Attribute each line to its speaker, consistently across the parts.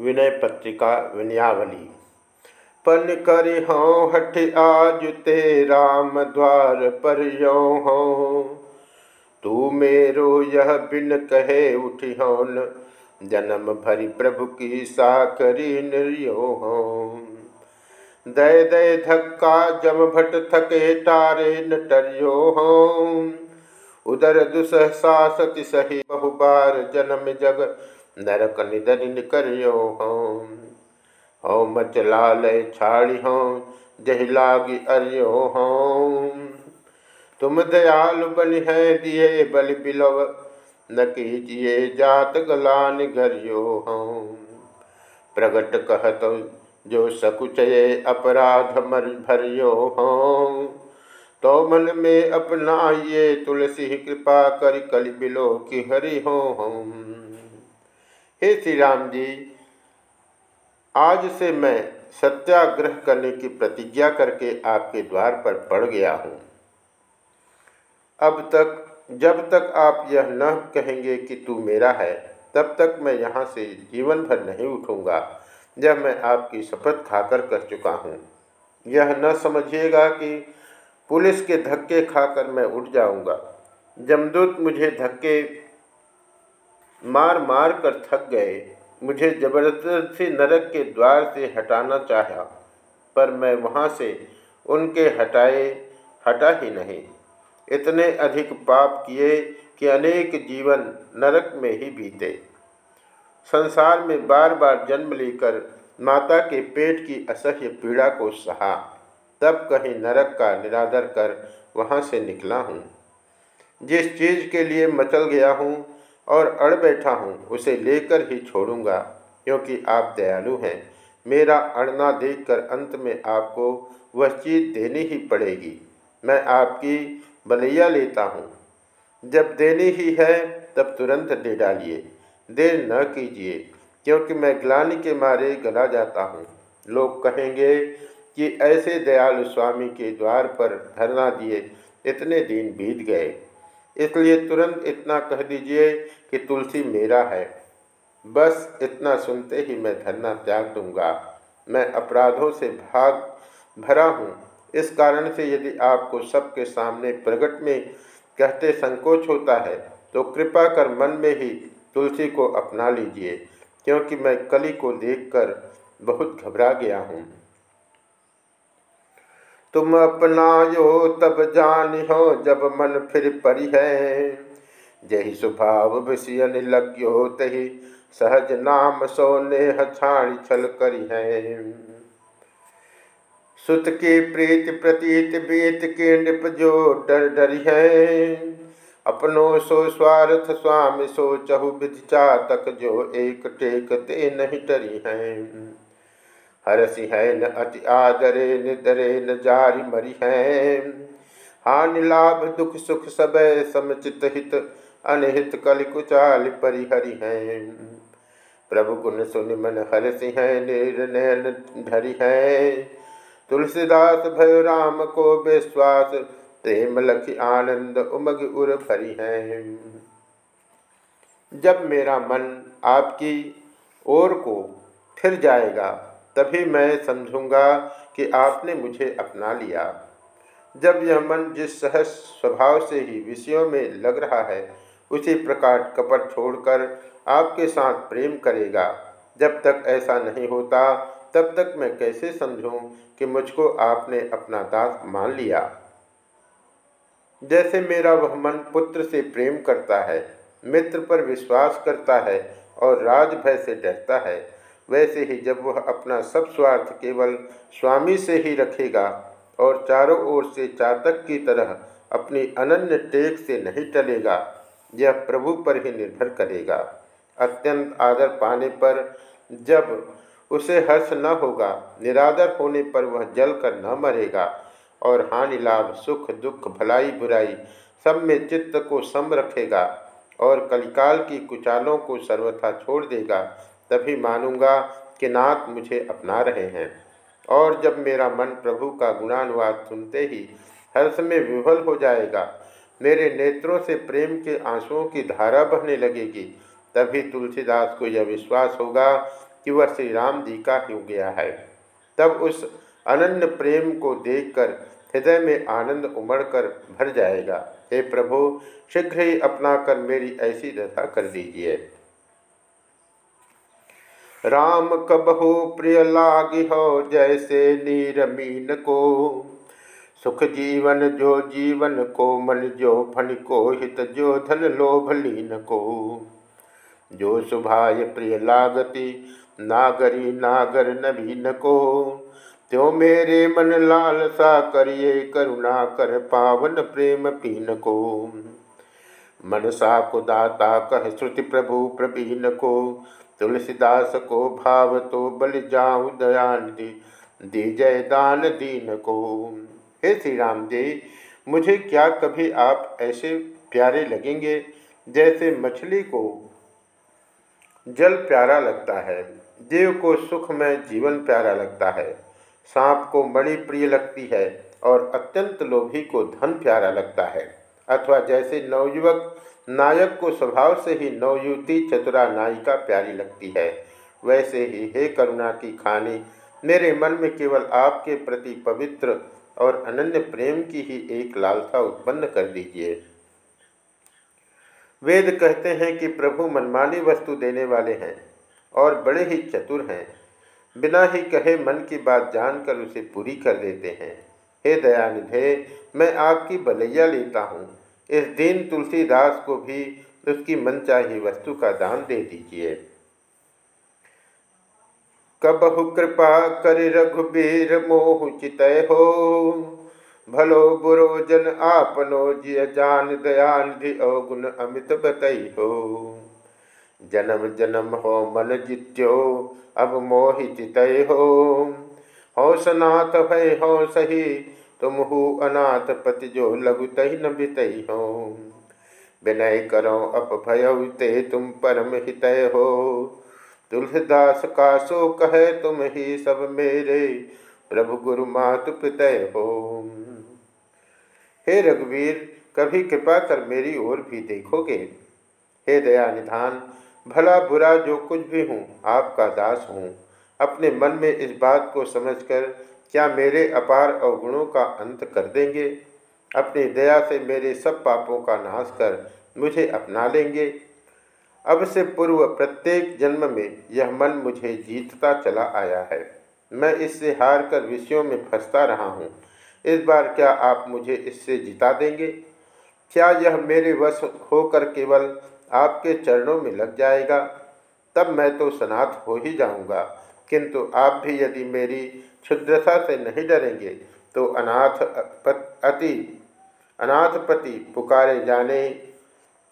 Speaker 1: विनय पत्रिका विनयावली। पन कर हों, हठ आज ते राम द्वार पर यो हों। तू मेरो यह बिन कहे उठी होन जन्म भरी प्रभु की साकरी निर्यो हों। दय दय धक्का जम भट थके टारे न टरियो हों। उदर दुसहसा सति सही बहुबार जन्म जग नरक निधन करियो हों हो मच लाल छाड़ी हो जही लागी अरियो हो तुम दयालु बन है दिए, बल बिलव न कीजिए, जात गलान गरियो हो प्रगट कहत जो सकुचये अपराध मर भरियो हो तो मन में अपनाइए तुलसी, कृपा कर कल बिलो की हरि हो हे श्री राम जी, आज से मैं सत्याग्रह करने की प्रतिज्ञा करके आपके द्वार पर पड़ गया हूँ। अब तक, जब तक आप यह न कहेंगे कि तू मेरा है, तब तक मैं यहाँ से जीवन भर नहीं उठूँगा। जब मैं आपकी शपथ खाकर कर चुका हूँ। यह न समझिएगा कि पुलिस के धक्के खाकर मैं उठ जाऊँगा। जमदूत मुझे धक्के मार मार कर थक गए। मुझे ज़बरदस्ती नरक के द्वार से हटाना चाहा, पर मैं वहाँ से उनके हटाए, हटा ही नहीं। इतने अधिक पाप किए कि अनेक जीवन नरक में ही बीते। संसार में बार बार जन्म लेकर माता के पेट की असह्य पीड़ा को सहा, तब कहीं नरक का निरादर कर वहाँ से निकला हूँ। जिस चीज़ के लिए मचल गया हूँ और अड़ बैठा हूँ, उसे लेकर ही छोड़ूँगा, क्योंकि आप दयालु हैं। मेरा अड़ना देखकर अंत में आपको वह चीज़ देनी ही पड़ेगी। मैं आपकी बलैया लेता हूँ। जब देनी ही है, तब तुरंत दे डालिए। देर न कीजिए, क्योंकि मैं ग्लानी के मारे गला जाता हूँ। लोग कहेंगे कि ऐसे दयालु स्वामी के द्वार पर धरना दिए, इतने दिन बीत गए। इसलिए तुरंत इतना कह दीजिए कि तुलसी मेरा है। बस इतना सुनते ही मैं धरना त्याग दूँगा। मैं अपराधों से भाग, भरा हूँ। इस कारण से यदि आपको सबके सामने प्रकट में कहते संकोच होता है तो कृपा कर मन में ही तुलसी को अपना लीजिए, क्योंकि मैं कली को देखकर बहुत घबरा गया हूँ। तुम अपनायो तब जान हो जब मन फिर परि है। जही स्वभाव विषयन लग्यो तही सहज नाम सो नेह छाणी छल करी है। सुत की प्रीत प्रतीत बीत के नृप जो डर डरी है। अपनो सो स्वार्थ स्वामी सो चहु विधि चातक जो एक टेक ते नहीं डरी है। हरसि है न अति आदरे निदरे न जारी मरी है। हानि, लाभ, दुख, सुख सब समचित हित, अनहित कलि कुचाल परिहरि है। प्रभु गुण सुनि मन हरसि है निर्नयन धरि है। तुलसीदास भय राम को विश्वास प्रेम लख आनंद उमग उर भरी है। जब मेरा मन आपकी ओर को फिर जाएगा तभी मैं समझूँगा कि आपने मुझे अपना लिया। जब यह मन जिस सहज स्वभाव से ही विषयों में लग रहा है, उसी प्रकार कपट छोड़कर आपके साथ प्रेम करेगा। जब तक ऐसा नहीं होता, तब तक मैं कैसे समझूं कि मुझको आपने अपना दास मान लिया? जैसे मेरा वह मन पुत्र से प्रेम करता है, मित्र पर विश्वास करता है और राजभय से डरता है वैसे ही जब वह अपना सब स्वार्थ केवल स्वामी से ही रखेगा और चारों ओर से चातक की तरह अपनी अनन्य टेक से नहीं टलेगा, यह प्रभु पर ही निर्भर करेगा। अत्यंत आदर पाने पर जब उसे हर्ष न होगा, निरादर होने पर वह जल कर न मरेगा और हानि, लाभ, सुख, दुख, भलाई, बुराई सब में चित्त को सम रखेगा और कलिकाल की कुचालों को सर्वथा छोड़ देगा तभी मानूँगा कि नाथ मुझे अपना रहे हैं। और जब मेरा मन प्रभु का गुणानुवाद सुनते ही हर्ष में विफल हो जाएगा, मेरे नेत्रों से प्रेम के आंसुओं की धारा बहने लगेगी, तभी तुलसीदास को यह विश्वास होगा कि वह श्री राम जी का हो गया है। तब उस अनन्य प्रेम को देखकर हृदय में आनंद उमड़कर भर जाएगा। हे प्रभु, शीघ्र ही अपना कर मेरी ऐसी दशा कर दीजिए। राम कबहु प्रिय लागी हो जैसे नीर मीन को। सुख जीवन जो जीवन को, मन जो फन को, हित जो धन लोभ लीन को। जो सुभाय प्रिय लागति, नागरी नागर नवीन को। त्यों मेरे मन लाल सा करिए, करुणा कर पावन प्रेम पीन को। मनसा को दाता कह श्रुति प्रभु प्रवीण को। तुलसीदास को भाव तो बल जाऊँ दयानिधि, दी जय दान दीन को। हे श्री राम जी, मुझे क्या कभी आप ऐसे प्यारे लगेंगे जैसे मछली को? जल प्यारा लगता है, देव को सुख में जीवन प्यारा लगता है। सांप को मणि प्रिय लगती है और अत्यंत लोभी को धन प्यारा लगता है। अथवा जैसे नवयुवक नायक को स्वभाव से ही नवयुवती चतुरा नायिका प्यारी लगती है। वैसे ही हे करुणा की खानी, मेरे मन में केवल आपके प्रति पवित्र और अनन्य प्रेम की ही एक लालसा उत्पन्न कर दीजिए। वेद कहते हैं कि प्रभु मनमानी वस्तु देने वाले हैं और बड़े ही चतुर हैं। बिना ही कहे मन की बात जानकर उसे पूरी कर देते हैं। हे दयानिधे, मैं आपकी बलैया लेता हूँ। इस दिन तुलसीदास को भी उसकी मनचाही वस्तु का दान दे दीजिए। कबहु कृपा कर रघुबीर मोह चित हो। भलो बुरो जन आपनो जिय जान दयान धि अवगुण अमित बतई हो। जन्म जन्म हो मन जित्यो, अब मोहि चित हो। हो सनाथ भय, हो सही तुम हो अनाथ पति जो लघु तही न बितई हो। विनय करो अप भय तुम परम हित हो। तुलसीदास का सो कहे तुम ही सब मेरे, प्रभु गुरु मातु पितय हो। हे रघुवीर, कभी कृपा कर मेरी ओर भी देखोगे। हे दया निधान, भला बुरा जो कुछ भी हूँ, आपका दास हूँ। अपने मन में इस बात को समझकर, क्या मेरे अपार अवगुणों का अंत कर देंगे? अपनी दया से मेरे सब पापों का नाश कर मुझे अपना लेंगे। अब से पूर्व प्रत्येक जन्म में यह मन मुझे जीतता चला आया है। मैं इससे हार कर विषयों में फंसता रहा हूँ। इस बार क्या आप मुझे इससे जिता देंगे? क्या यह मेरे वश होकर केवल आपके चरणों में लग जाएगा? तब मैं तो सनाथ हो ही जाऊँगा। किंतु आप भी यदि मेरी क्षुद्रता से नहीं डरेंगे तो अनाथ अति, अनाथपति पुकारे जाने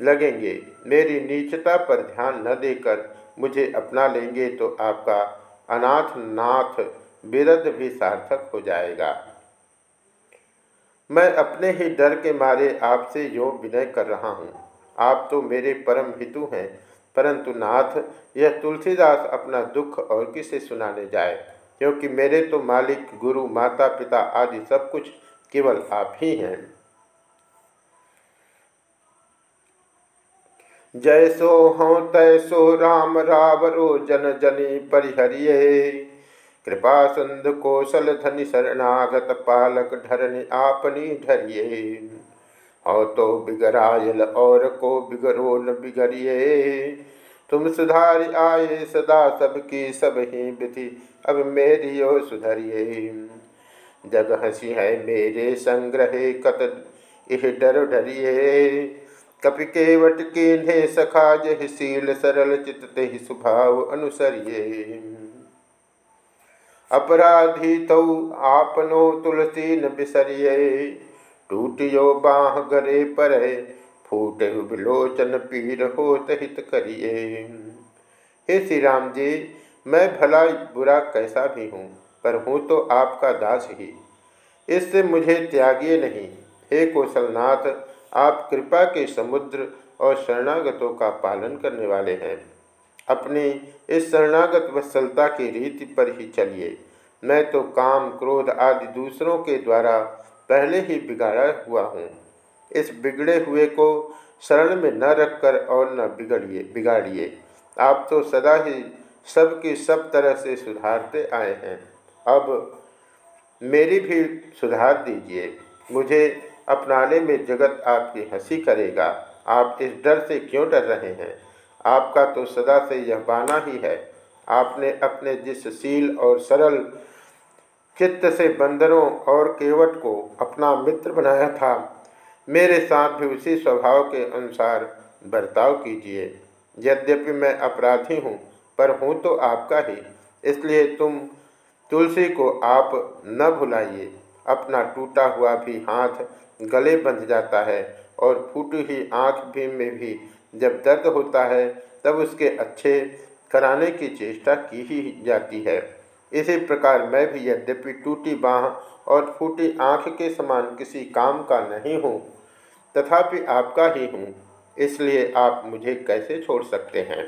Speaker 1: लगेंगे। मेरी नीचता पर ध्यान न देकर मुझे अपना लेंगे तो आपका अनाथ नाथ विरध भी सार्थक हो जाएगा। मैं अपने ही डर के मारे आपसे यो विनय कर रहा हूँ। आप तो मेरे परम हितु हैं। परंतु नाथ, यह तुलसीदास अपना दुख और किसे सुनाने जाए? क्योंकि मेरे तो मालिक, गुरु माता पिता आदि सब कुछ केवल आप ही हैं। जैसो हों तैसो राम रावरो जन जनी परिहरिये। कृपा सुंद कौशल धनि शरणागत पालक धरनि आपनी धरिए हो तो बिगरायल और को बिगरो न बिगड़िए तुम सुधार आए सदा सबकी सब ही विधि, अब मेरी ओ सुधरिए। जग हसी है मेरे संग्रहे कत, इह डर डरिए। कपि केवट के सखा जह सील सरल चित ही स्वभाव अनुसरिए। अपराधी तो आपनो तुलसी न बिसरिये टूटियो बाह गरे पर, फूटे विलोचन पीर हो हित करिए। हे श्री राम जी, मैं भला बुरा कैसा भी हूँ, पर हूँ तो आपका दास ही। इससे मुझे त्यागिए नहीं। हे कौशलनाथ, आप कृपा के समुद्र और शरणागतों का पालन करने वाले हैं। अपनी इस शरणागत वत्सलता की रीति पर ही चलिए। मैं तो काम, क्रोध आदि दूसरों के द्वारा पहले ही बिगाड़ा हुआ हूँ। इस बिगड़े हुए को शरण में न रखकर और न बिगड़िए, बिगाड़िए। आप तो सदा ही सबकी सब तरह से सुधारते आए हैं। अब मेरी भी सुधार दीजिए। मुझे अपनाने में जगत आपकी हँसी करेगा। आप इस डर से क्यों डर रहे हैं? आपका तो सदा से यह बाना ही है। आपने अपने जिस सील और सरल चित्त से बंदरों और केवट को अपना मित्र बनाया था। मेरे साथ भी उसी स्वभाव के अनुसार बर्ताव कीजिए। यद्यपि मैं अपराधी हूँ, पर हूँ तो आपका ही। इसलिए तुम तुलसी को आप न भुलाइए। अपना टूटा हुआ भी हाथ गले बंध जाता है और फूटी हुई आँख भी में भी जब दर्द होता है, तब उसके अच्छे कराने की चेष्टा की ही जाती है। इसी प्रकार मैं भी यद्यपि टूटी बाह और फूटी आँख के समान किसी काम का नहीं हूँ, तथापि आपका ही हूँ, इसलिए आप मुझे कैसे छोड़ सकते हैं?